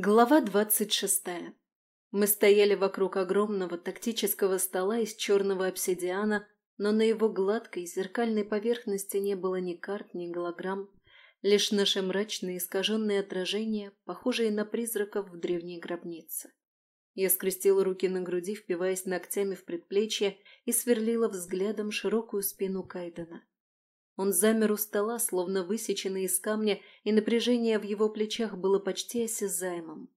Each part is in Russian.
Глава двадцать шестая. Мы стояли вокруг огромного тактического стола из черного обсидиана, но на его гладкой зеркальной поверхности не было ни карт, ни голограмм, лишь наши мрачные искаженные отражения, похожие на призраков в древней гробнице. Я скрестила руки на груди, впиваясь ногтями в предплечье и сверлила взглядом широкую спину Кайдена. Он замер у стола, словно высеченный из камня, и напряжение в его плечах было почти осязаемым.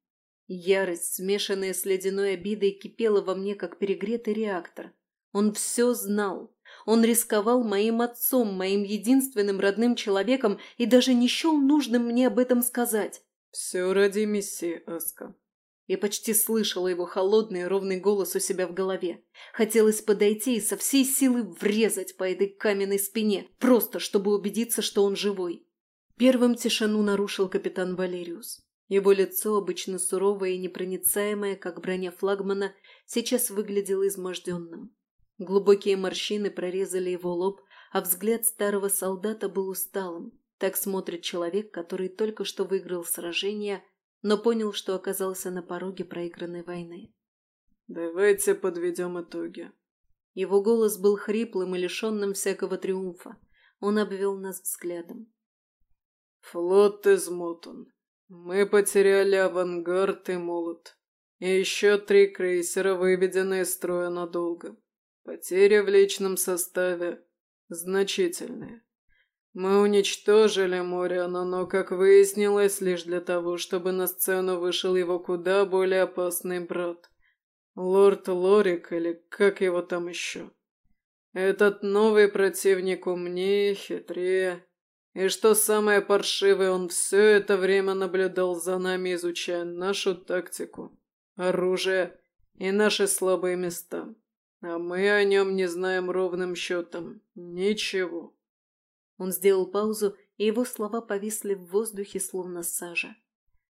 Ярость, смешанная с ледяной обидой, кипела во мне, как перегретый реактор. Он все знал. Он рисковал моим отцом, моим единственным родным человеком, и даже не счел нужным мне об этом сказать. «Все ради миссии, Аска», я почти слышала его холодный ровный голос у себя в голове. Хотелось подойти и со всей силы врезать по этой каменной спине, просто чтобы убедиться, что он живой. Первым тишину нарушил капитан Валериус. Его лицо, обычно суровое и непроницаемое, как броня флагмана, сейчас выглядело изможденным. Глубокие морщины прорезали его лоб, а взгляд старого солдата был усталым. Так смотрит человек, который только что выиграл сражение, но понял, что оказался на пороге проигранной войны. «Давайте подведем итоги». Его голос был хриплым и лишенным всякого триумфа. Он обвел нас взглядом. «Флот измотан. Мы потеряли авангард и молот. И еще три крейсера выведены из строя надолго. Потери в личном составе значительные. Мы уничтожили Мориана, но, как выяснилось, лишь для того, чтобы на сцену вышел его куда более опасный брат. Лорд Лорик, или как его там еще. Этот новый противник умнее, хитрее. И что самое паршивое, он все это время наблюдал за нами, изучая нашу тактику, оружие и наши слабые места. А мы о нем не знаем ровным счетом. Ничего. Он сделал паузу, и его слова повисли в воздухе, словно сажа.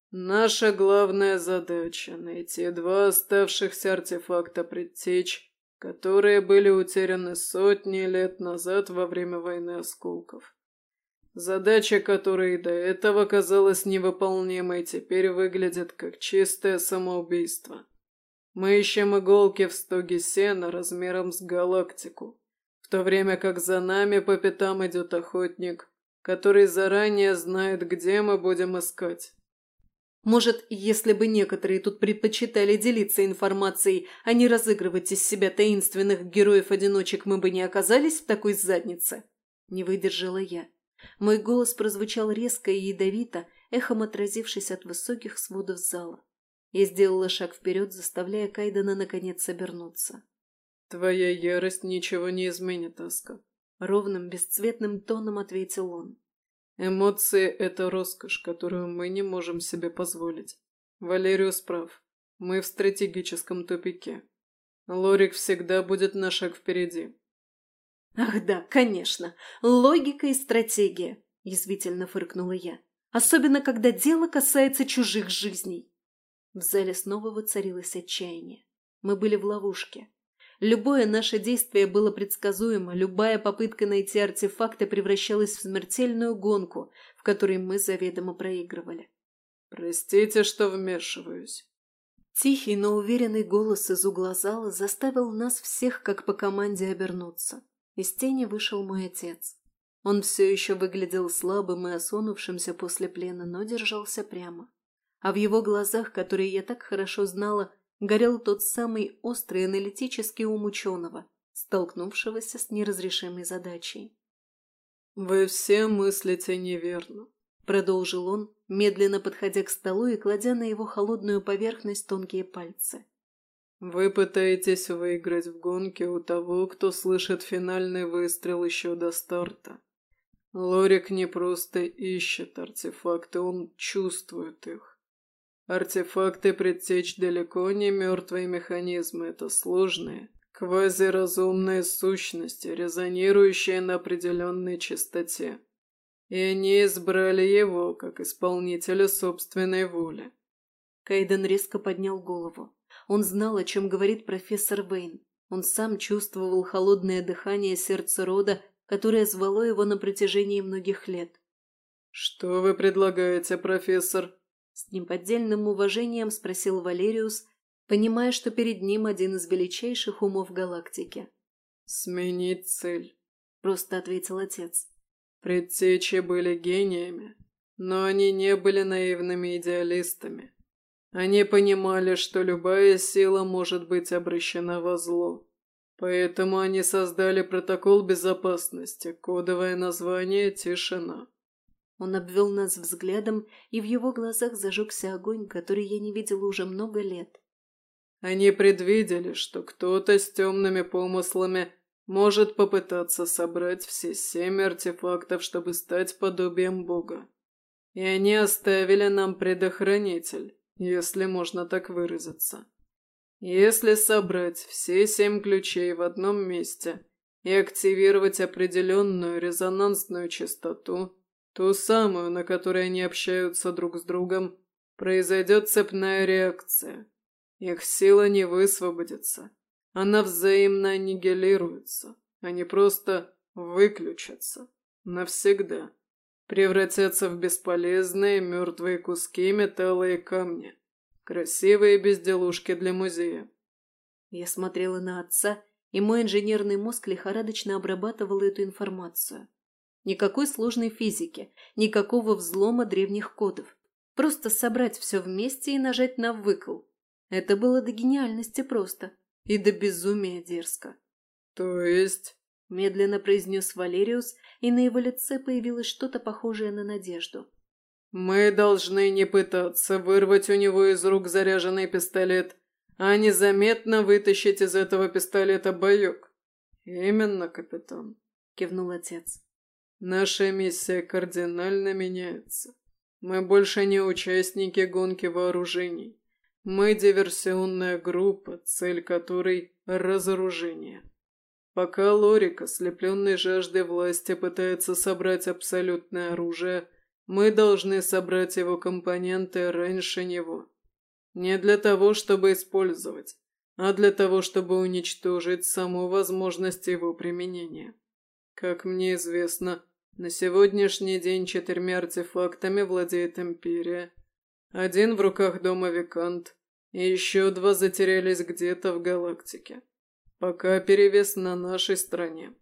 «Наша главная задача — найти два оставшихся артефакта предтеч, которые были утеряны сотни лет назад во время войны осколков. Задача, которая и до этого казалась невыполнимой, теперь выглядит как чистое самоубийство. Мы ищем иголки в стоге сена размером с галактику в то время как за нами по пятам идет охотник, который заранее знает, где мы будем искать. Может, если бы некоторые тут предпочитали делиться информацией, а не разыгрывать из себя таинственных героев-одиночек, мы бы не оказались в такой заднице? Не выдержала я. Мой голос прозвучал резко и ядовито, эхом отразившись от высоких сводов зала. Я сделала шаг вперед, заставляя Кайдена наконец обернуться. «Твоя ярость ничего не изменит, Аска», — ровным, бесцветным тоном ответил он. «Эмоции — это роскошь, которую мы не можем себе позволить. Валериус прав. Мы в стратегическом тупике. Лорик всегда будет на шаг впереди». «Ах да, конечно. Логика и стратегия», — язвительно фыркнула я. «Особенно, когда дело касается чужих жизней». В зале снова воцарилось отчаяние. Мы были в ловушке. Любое наше действие было предсказуемо, любая попытка найти артефакты превращалась в смертельную гонку, в которой мы заведомо проигрывали. «Простите, что вмешиваюсь». Тихий, но уверенный голос из угла зала заставил нас всех, как по команде, обернуться. Из тени вышел мой отец. Он все еще выглядел слабым и осунувшимся после плена, но держался прямо. А в его глазах, которые я так хорошо знала, горел тот самый острый аналитический ум ученого, столкнувшегося с неразрешимой задачей. «Вы все мыслите неверно», — продолжил он, медленно подходя к столу и кладя на его холодную поверхность тонкие пальцы. «Вы пытаетесь выиграть в гонке у того, кто слышит финальный выстрел еще до старта. Лорик не просто ищет артефакты, он чувствует их. Артефакты предтеч далеко не мертвые механизмы, это сложные, квазиразумные сущности, резонирующие на определенной частоте. И они избрали его как исполнителя собственной воли. Кайден резко поднял голову. Он знал, о чем говорит профессор Вейн. Он сам чувствовал холодное дыхание сердца рода, которое звало его на протяжении многих лет. «Что вы предлагаете, профессор?» С неподдельным уважением спросил Валериус, понимая, что перед ним один из величайших умов галактики. «Сменить цель», — просто ответил отец. «Предтечи были гениями, но они не были наивными идеалистами. Они понимали, что любая сила может быть обращена во зло. Поэтому они создали протокол безопасности, кодовое название «Тишина». Он обвел нас взглядом, и в его глазах зажегся огонь, который я не видела уже много лет. Они предвидели, что кто-то с темными помыслами может попытаться собрать все семь артефактов, чтобы стать подобием Бога. И они оставили нам предохранитель, если можно так выразиться. Если собрать все семь ключей в одном месте и активировать определенную резонансную частоту, ту самую, на которой они общаются друг с другом, произойдет цепная реакция. Их сила не высвободится. Она взаимно аннигилируется. Они просто выключатся. Навсегда. Превратятся в бесполезные мертвые куски металла и камня. Красивые безделушки для музея. Я смотрела на отца, и мой инженерный мозг лихорадочно обрабатывал эту информацию. Никакой сложной физики, никакого взлома древних кодов. Просто собрать все вместе и нажать на выкл. Это было до гениальности просто. И до безумия дерзко. «То есть?» – медленно произнес Валериус, и на его лице появилось что-то похожее на надежду. «Мы должны не пытаться вырвать у него из рук заряженный пистолет, а незаметно вытащить из этого пистолета боек». «Именно, капитан», – кивнул отец. Наша миссия кардинально меняется. Мы больше не участники гонки вооружений. Мы диверсионная группа, цель которой – разоружение. Пока Лорик, ослепленный жаждой власти, пытается собрать абсолютное оружие, мы должны собрать его компоненты раньше него. Не для того, чтобы использовать, а для того, чтобы уничтожить саму возможность его применения. Как мне известно, на сегодняшний день четырьмя артефактами владеет Империя. Один в руках дома Викант, и еще два затерялись где-то в галактике. Пока перевес на нашей стороне.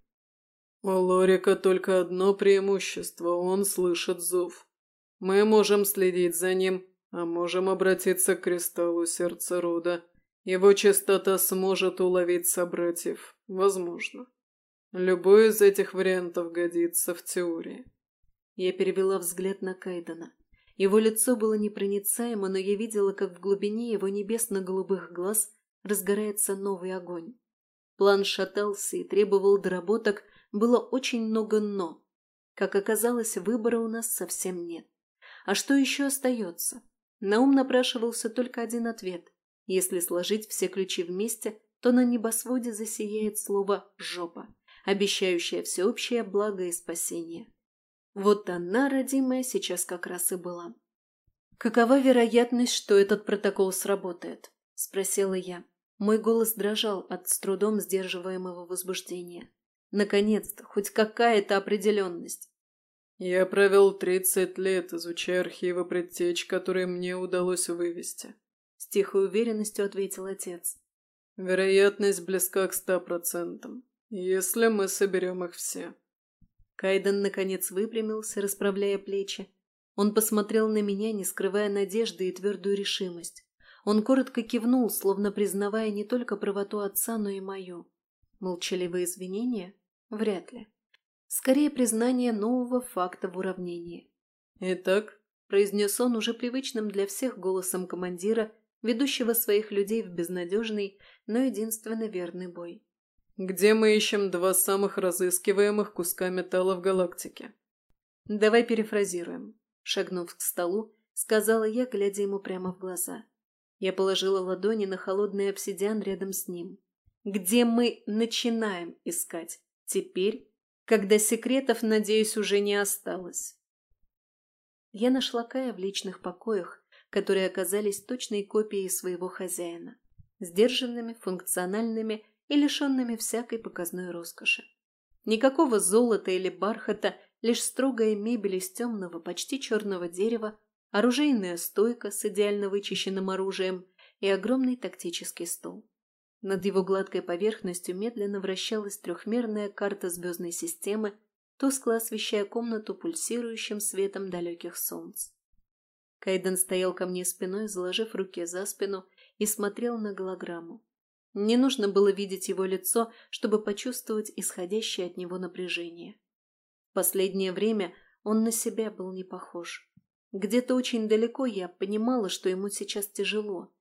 У Лорика только одно преимущество – он слышит зов. Мы можем следить за ним, а можем обратиться к кристаллу сердца рода. Его частота сможет уловить собратьев. Возможно. Любой из этих вариантов годится в теории. Я перевела взгляд на Кайдена. Его лицо было непроницаемо, но я видела, как в глубине его небесно-голубых глаз разгорается новый огонь. План шатался и требовал доработок, было очень много «но». Как оказалось, выбора у нас совсем нет. А что еще остается? На ум напрашивался только один ответ. Если сложить все ключи вместе, то на небосводе засияет слово «жопа» обещающая всеобщее благо и спасение. Вот она, родимая, сейчас как раз и была. «Какова вероятность, что этот протокол сработает?» – спросила я. Мой голос дрожал от с трудом сдерживаемого возбуждения. Наконец-то, хоть какая-то определенность. Я провел тридцать лет, изучая архивы предтеч, которые мне удалось вывести. С тихой уверенностью ответил отец. Вероятность близка к ста процентам. «Если мы соберем их все». Кайден наконец выпрямился, расправляя плечи. Он посмотрел на меня, не скрывая надежды и твердую решимость. Он коротко кивнул, словно признавая не только правоту отца, но и мою. Молчаливые извинения? Вряд ли. Скорее признание нового факта в уравнении. «Итак», — произнес он уже привычным для всех голосом командира, ведущего своих людей в безнадежный, но единственно верный бой где мы ищем два самых разыскиваемых куска металла в галактике. Давай перефразируем. Шагнув к столу, сказала я, глядя ему прямо в глаза. Я положила ладони на холодный обсидиан рядом с ним. Где мы начинаем искать? Теперь, когда секретов, надеюсь, уже не осталось. Я нашла Кая в личных покоях, которые оказались точной копией своего хозяина. Сдержанными, функциональными и лишенными всякой показной роскоши. Никакого золота или бархата, лишь строгая мебель из темного, почти черного дерева, оружейная стойка с идеально вычищенным оружием и огромный тактический стол. Над его гладкой поверхностью медленно вращалась трехмерная карта звездной системы, тускло освещая комнату пульсирующим светом далеких солнц. Кайден стоял ко мне спиной, заложив руки за спину, и смотрел на голограмму. Не нужно было видеть его лицо, чтобы почувствовать исходящее от него напряжение. В последнее время он на себя был не похож. Где-то очень далеко я понимала, что ему сейчас тяжело.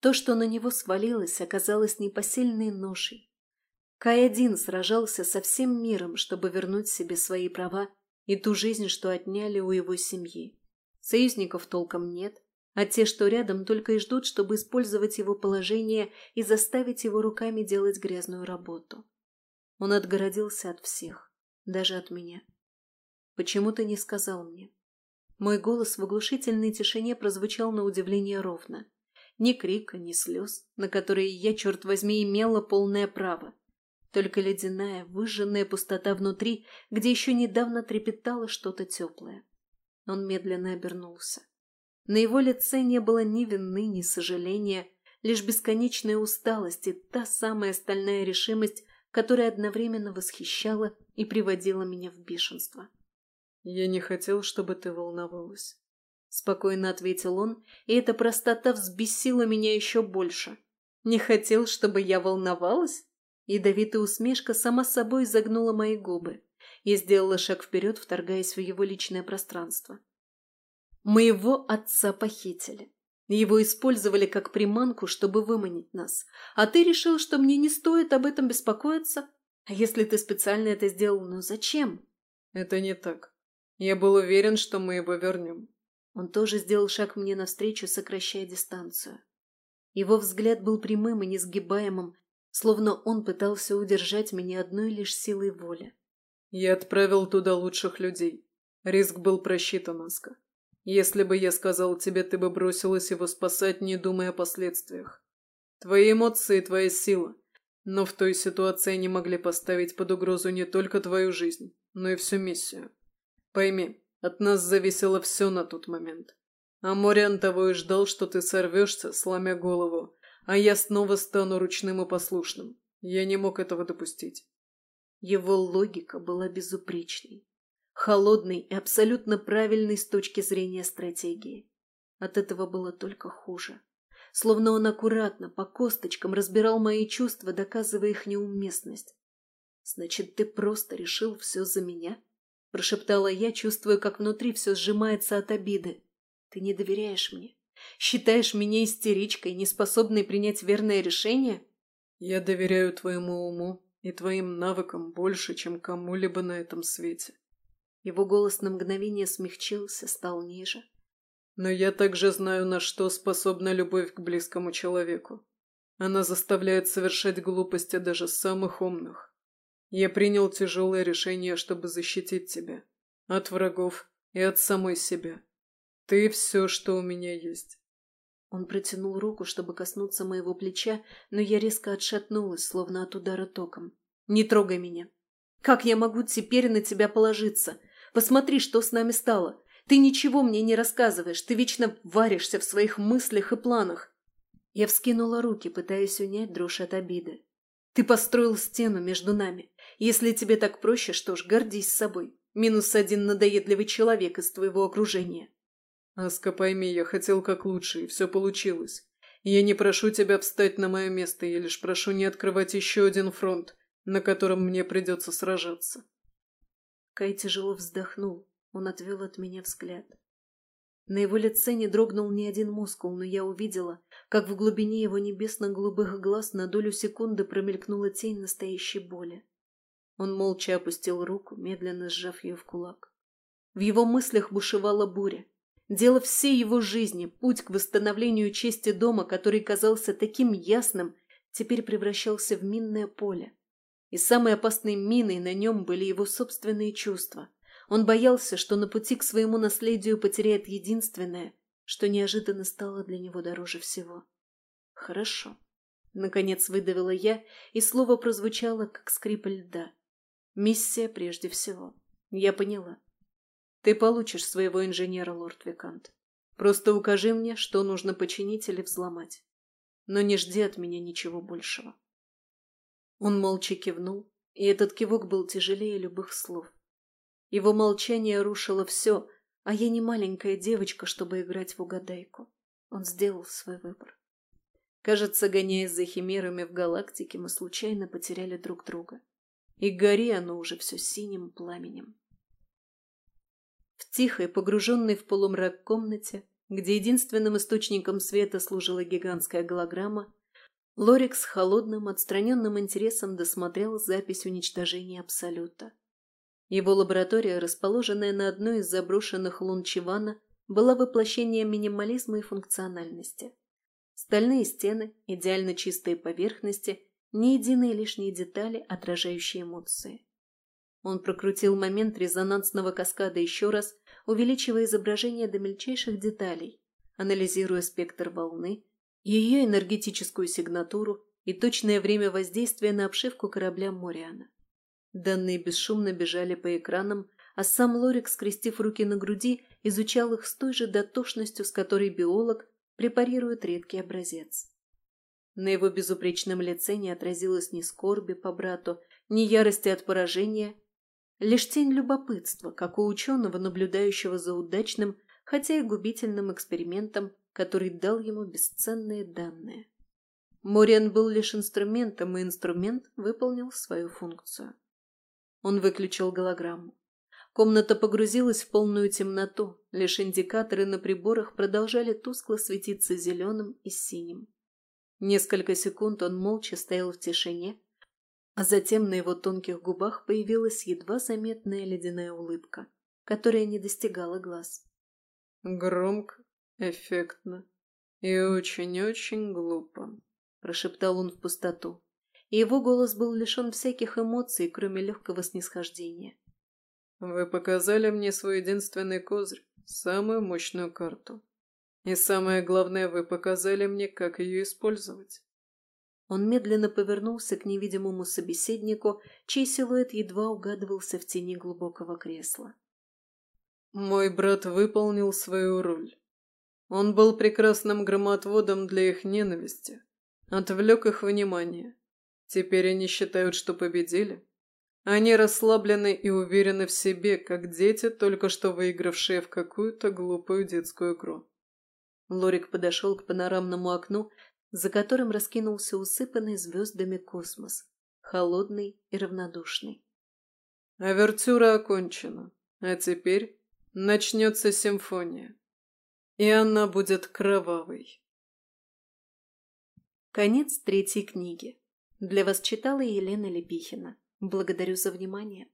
То, что на него свалилось, оказалось непосильной ношей. Кай-1 сражался со всем миром, чтобы вернуть себе свои права и ту жизнь, что отняли у его семьи. Союзников толком нет, а те, что рядом, только и ждут, чтобы использовать его положение и заставить его руками делать грязную работу. Он отгородился от всех, даже от меня. Почему ты не сказал мне? Мой голос в оглушительной тишине прозвучал на удивление ровно. Ни крика, ни слез, на которые я, черт возьми, имела полное право. Только ледяная, выжженная пустота внутри, где еще недавно трепетало что-то теплое. Он медленно обернулся. На его лице не было ни вины, ни сожаления, лишь бесконечная усталость и та самая стальная решимость, которая одновременно восхищала и приводила меня в бешенство. «Я не хотел, чтобы ты волновалась», — спокойно ответил он, и эта простота взбесила меня еще больше. «Не хотел, чтобы я волновалась?» Ядовитая усмешка сама собой загнула мои губы. Я сделала шаг вперед, вторгаясь в его личное пространство. Моего отца похитили. Его использовали как приманку, чтобы выманить нас. А ты решил, что мне не стоит об этом беспокоиться? А если ты специально это сделал, ну зачем? Это не так. Я был уверен, что мы его вернем. Он тоже сделал шаг мне навстречу, сокращая дистанцию. Его взгляд был прямым и несгибаемым, словно он пытался удержать меня одной лишь силой воли. Я отправил туда лучших людей. Риск был просчитан, Аска. Если бы я сказал тебе, ты бы бросилась его спасать, не думая о последствиях. Твои эмоции – твоя сила. Но в той ситуации они могли поставить под угрозу не только твою жизнь, но и всю миссию. Пойми, от нас зависело все на тот момент. А Мориан того и ждал, что ты сорвешься, сломя голову, а я снова стану ручным и послушным. Я не мог этого допустить. Его логика была безупречной холодный и абсолютно правильный с точки зрения стратегии. От этого было только хуже. Словно он аккуратно, по косточкам разбирал мои чувства, доказывая их неуместность. «Значит, ты просто решил все за меня?» Прошептала я, чувствуя, как внутри все сжимается от обиды. «Ты не доверяешь мне? Считаешь меня истеричкой, неспособной принять верное решение?» «Я доверяю твоему уму и твоим навыкам больше, чем кому-либо на этом свете. Его голос на мгновение смягчился, стал ниже. «Но я также знаю, на что способна любовь к близкому человеку. Она заставляет совершать глупости даже самых умных. Я принял тяжелое решение, чтобы защитить тебя. От врагов и от самой себя. Ты все, что у меня есть». Он протянул руку, чтобы коснуться моего плеча, но я резко отшатнулась, словно от удара током. «Не трогай меня! Как я могу теперь на тебя положиться? Посмотри, что с нами стало. Ты ничего мне не рассказываешь, ты вечно варишься в своих мыслях и планах. Я вскинула руки, пытаясь унять дрожь от обиды. Ты построил стену между нами. Если тебе так проще, что ж, гордись собой. Минус один надоедливый человек из твоего окружения. Аска, пойми, я хотел как лучше, и все получилось. Я не прошу тебя встать на мое место, я лишь прошу не открывать еще один фронт, на котором мне придется сражаться. Кай тяжело вздохнул. Он отвел от меня взгляд. На его лице не дрогнул ни один мускул, но я увидела, как в глубине его небесно-голубых глаз на долю секунды промелькнула тень настоящей боли. Он молча опустил руку, медленно сжав ее в кулак. В его мыслях бушевала буря. Дело всей его жизни, путь к восстановлению чести дома, который казался таким ясным, теперь превращался в минное поле. И самой опасной миной на нем были его собственные чувства. Он боялся, что на пути к своему наследию потеряет единственное, что неожиданно стало для него дороже всего. «Хорошо», — наконец выдавила я, и слово прозвучало, как скрип льда. «Миссия прежде всего. Я поняла. Ты получишь своего инженера, лорд Викант. Просто укажи мне, что нужно починить или взломать. Но не жди от меня ничего большего». Он молча кивнул, и этот кивок был тяжелее любых слов. Его молчание рушило все, а я не маленькая девочка, чтобы играть в угадайку. Он сделал свой выбор. Кажется, гоняясь за химерами в галактике, мы случайно потеряли друг друга. И гори оно уже все синим пламенем. В тихой, погруженной в полумрак комнате, где единственным источником света служила гигантская голограмма, Лорик с холодным, отстраненным интересом досмотрел запись уничтожения Абсолюта. Его лаборатория, расположенная на одной из заброшенных лун Чивана, была воплощением минимализма и функциональности. Стальные стены, идеально чистые поверхности, ни единые лишние детали, отражающие эмоции. Он прокрутил момент резонансного каскада еще раз, увеличивая изображение до мельчайших деталей, анализируя спектр волны, ее энергетическую сигнатуру и точное время воздействия на обшивку корабля Мориана. Данные бесшумно бежали по экранам, а сам Лорик, скрестив руки на груди, изучал их с той же дотошностью, с которой биолог препарирует редкий образец. На его безупречном лице не отразилось ни скорби по брату, ни ярости от поражения, лишь тень любопытства, как у ученого, наблюдающего за удачным, хотя и губительным экспериментом, который дал ему бесценные данные. Мориан был лишь инструментом, и инструмент выполнил свою функцию. Он выключил голограмму. Комната погрузилась в полную темноту, лишь индикаторы на приборах продолжали тускло светиться зеленым и синим. Несколько секунд он молча стоял в тишине, а затем на его тонких губах появилась едва заметная ледяная улыбка, которая не достигала глаз. «Громко, эффектно и очень-очень глупо», – прошептал он в пустоту, и его голос был лишен всяких эмоций, кроме легкого снисхождения. Вы показали мне свой единственный козырь, самую мощную карту. И самое главное, вы показали мне, как ее использовать. Он медленно повернулся к невидимому собеседнику, чей силуэт едва угадывался в тени глубокого кресла. Мой брат выполнил свою роль. Он был прекрасным громотводом для их ненависти, отвлек их внимание. Теперь они считают, что победили. Они расслаблены и уверены в себе, как дети, только что выигравшие в какую-то глупую детскую игру. Лорик подошел к панорамному окну, за которым раскинулся усыпанный звездами космос, холодный и равнодушный. Авертюра окончена, а теперь начнется симфония. И она будет кровавой. Конец третьей книги. Для вас читала Елена Лепихина. Благодарю за внимание.